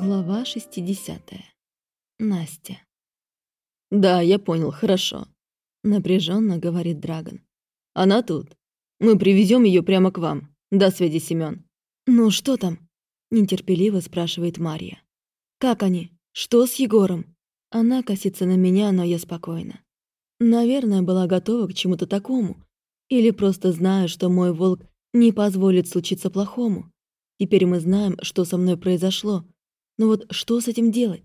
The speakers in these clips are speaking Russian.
Глава 60. Настя. «Да, я понял, хорошо», — напряженно говорит Драгон. «Она тут. Мы привезем ее прямо к вам. До связи, Семен. «Ну что там?» — нетерпеливо спрашивает Мария. «Как они? Что с Егором?» Она косится на меня, но я спокойна. Наверное, была готова к чему-то такому. Или просто знаю, что мой волк не позволит случиться плохому. Теперь мы знаем, что со мной произошло — но вот что с этим делать?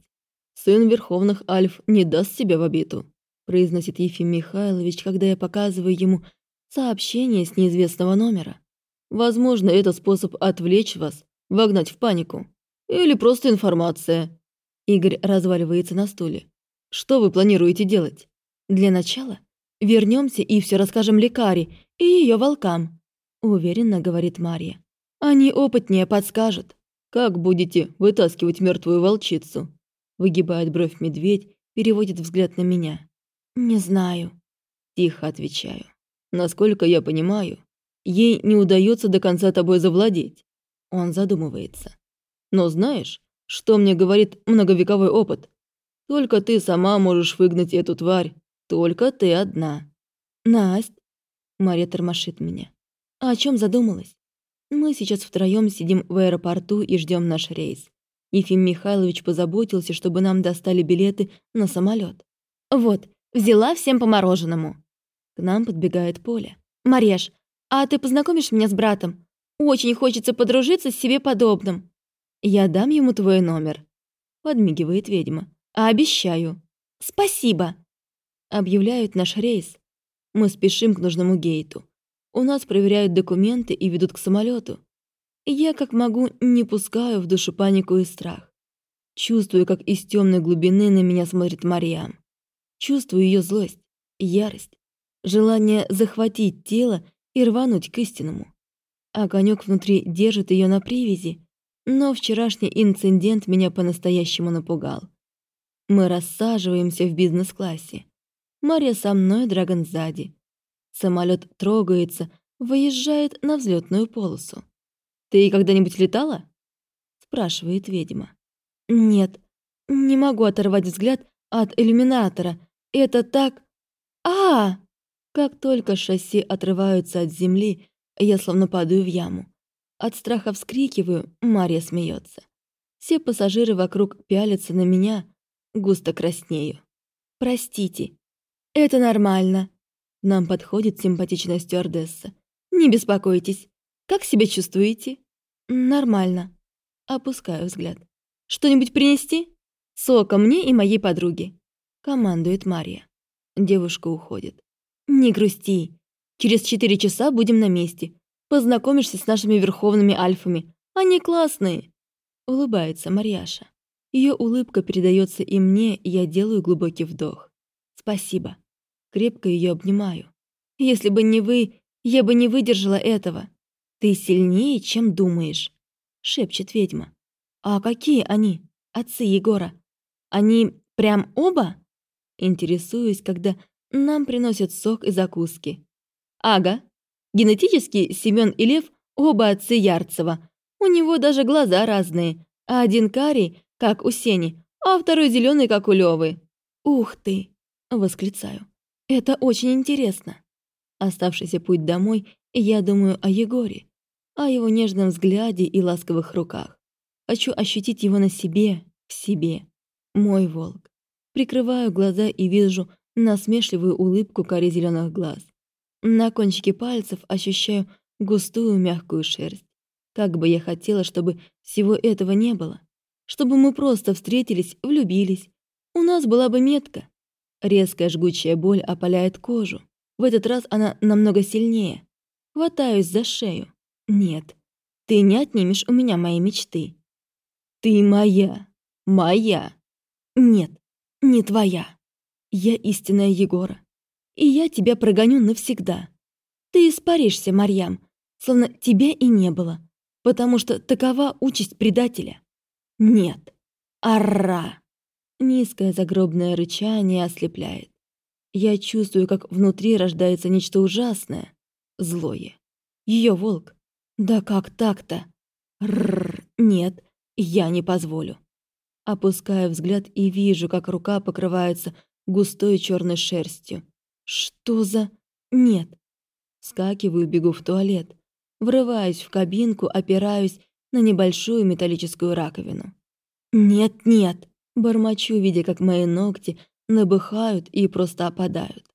«Сын Верховных Альф не даст себя в обиду», произносит Ефим Михайлович, когда я показываю ему сообщение с неизвестного номера. «Возможно, это способ отвлечь вас, вогнать в панику. Или просто информация». Игорь разваливается на стуле. «Что вы планируете делать?» «Для начала вернемся и все расскажем лекаре и ее волкам», уверенно говорит Мария. «Они опытнее подскажут». «Как будете вытаскивать мертвую волчицу?» Выгибает бровь медведь, переводит взгляд на меня. «Не знаю», — тихо отвечаю. «Насколько я понимаю, ей не удается до конца тобой завладеть». Он задумывается. «Но знаешь, что мне говорит многовековой опыт? Только ты сама можешь выгнать эту тварь. Только ты одна». «Насть», — Мария тормошит меня. «А о чем задумалась?» Мы сейчас втроем сидим в аэропорту и ждем наш рейс. Ефим Михайлович позаботился, чтобы нам достали билеты на самолет. «Вот, взяла всем по мороженому». К нам подбегает Поля. «Мареш, а ты познакомишь меня с братом? Очень хочется подружиться с себе подобным». «Я дам ему твой номер», — подмигивает ведьма. «А обещаю». «Спасибо», — объявляют наш рейс. Мы спешим к нужному гейту. У нас проверяют документы и ведут к самолету. Я, как могу, не пускаю в душу панику и страх. Чувствую, как из темной глубины на меня смотрит Мариам. Чувствую ее злость, ярость, желание захватить тело и рвануть к истинному. Огонек внутри держит ее на привязи, но вчерашний инцидент меня по-настоящему напугал. Мы рассаживаемся в бизнес-классе. Мария со мной, Драгон сзади. Самолет трогается, выезжает на взлетную полосу. «Ты когда-нибудь летала?» спрашивает ведьма. «Нет, не могу оторвать взгляд от иллюминатора. Это так... а, Как только шасси отрываются от земли, я словно падаю в яму. От страха вскрикиваю, Мария смеется. Все пассажиры вокруг пялятся на меня, густо краснею. «Простите, это нормально», нам подходит симпатичная стюардесса. «Не беспокойтесь. Как себя чувствуете?» «Нормально». Опускаю взгляд. «Что-нибудь принести?» «Сока мне и моей подруге», — командует Мария. Девушка уходит. «Не грусти. Через четыре часа будем на месте. Познакомишься с нашими верховными альфами. Они классные!» Улыбается Марьяша. Ее улыбка передается и мне, и я делаю глубокий вдох. «Спасибо». Крепко ее обнимаю. «Если бы не вы, я бы не выдержала этого. Ты сильнее, чем думаешь», — шепчет ведьма. «А какие они, отцы Егора? Они прям оба?» Интересуюсь, когда нам приносят сок и закуски. «Ага, генетически Семен и Лев оба отцы Ярцева. У него даже глаза разные, а один карий, как у Сени, а второй зеленый, как у Левы. «Ух ты!» — восклицаю. Это очень интересно. Оставшийся путь домой, я думаю о Егоре, о его нежном взгляде и ласковых руках. Хочу ощутить его на себе, в себе. Мой волк. Прикрываю глаза и вижу насмешливую улыбку кори зеленых глаз. На кончике пальцев ощущаю густую мягкую шерсть. Как бы я хотела, чтобы всего этого не было. Чтобы мы просто встретились, влюбились. У нас была бы метка. Резкая жгучая боль опаляет кожу. В этот раз она намного сильнее. Хватаюсь за шею. Нет, ты не отнимешь у меня мои мечты. Ты моя. Моя. Нет, не твоя. Я истинная Егора. И я тебя прогоню навсегда. Ты испаришься, Марьям, словно тебя и не было, потому что такова участь предателя. Нет. Арра. Низкое загробное рычание ослепляет. Я чувствую, как внутри рождается нечто ужасное, злое. Ее волк. Да как так-то? Рррр, нет, я не позволю. Опускаю взгляд и вижу, как рука покрывается густой черной шерстью. Что за... Нет. Скакиваю, бегу в туалет. Врываюсь в кабинку, опираюсь на небольшую металлическую раковину. «Нет, нет!» Бормочу, видя, как мои ногти набыхают и просто опадают.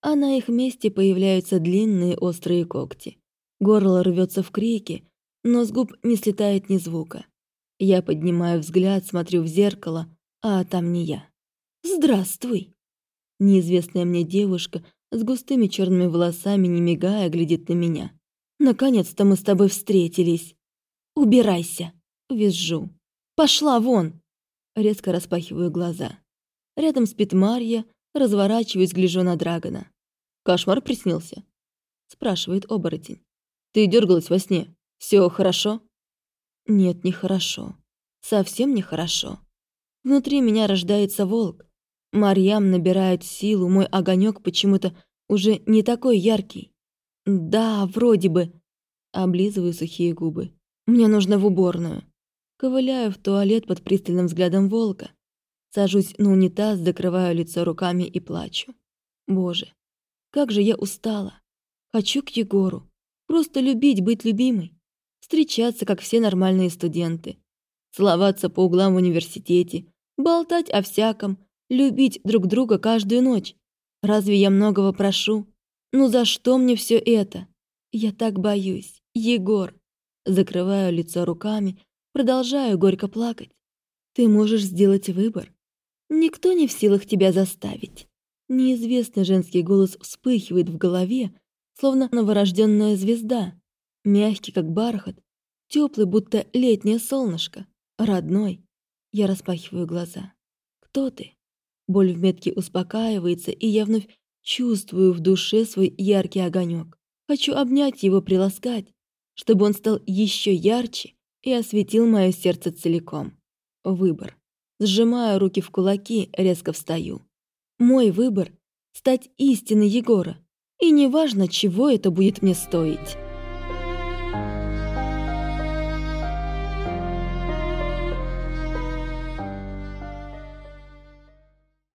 А на их месте появляются длинные острые когти. Горло рвется в крике, но с губ не слетает ни звука. Я поднимаю взгляд, смотрю в зеркало, а там не я. «Здравствуй!» Неизвестная мне девушка с густыми черными волосами, не мигая, глядит на меня. «Наконец-то мы с тобой встретились!» «Убирайся!» — визжу. «Пошла вон!» Резко распахиваю глаза. Рядом спит Марья, разворачиваюсь, гляжу на Драгона. «Кошмар приснился?» — спрашивает оборотень. «Ты дергалась во сне. Все хорошо?» «Нет, не хорошо. Совсем не хорошо. Внутри меня рождается волк. Марьям набирает силу, мой огонек почему-то уже не такой яркий. Да, вроде бы. Облизываю сухие губы. Мне нужно в уборную. Ковыляю в туалет под пристальным взглядом волка. Сажусь на унитаз, закрываю лицо руками и плачу. Боже, как же я устала. Хочу к Егору. Просто любить, быть любимой. Встречаться, как все нормальные студенты. Целоваться по углам в университете. Болтать о всяком. Любить друг друга каждую ночь. Разве я многого прошу? Ну за что мне все это? Я так боюсь. Егор. Закрываю лицо руками, Продолжаю горько плакать. Ты можешь сделать выбор. Никто не в силах тебя заставить. Неизвестный женский голос вспыхивает в голове, словно новорожденная звезда. Мягкий, как бархат, теплый, будто летнее солнышко. Родной. Я распахиваю глаза. Кто ты? Боль в метке успокаивается, и я вновь чувствую в душе свой яркий огонек. Хочу обнять его, приласкать, чтобы он стал еще ярче и осветил мое сердце целиком. Выбор. Сжимаю руки в кулаки, резко встаю. Мой выбор — стать истиной Егора. И неважно, чего это будет мне стоить.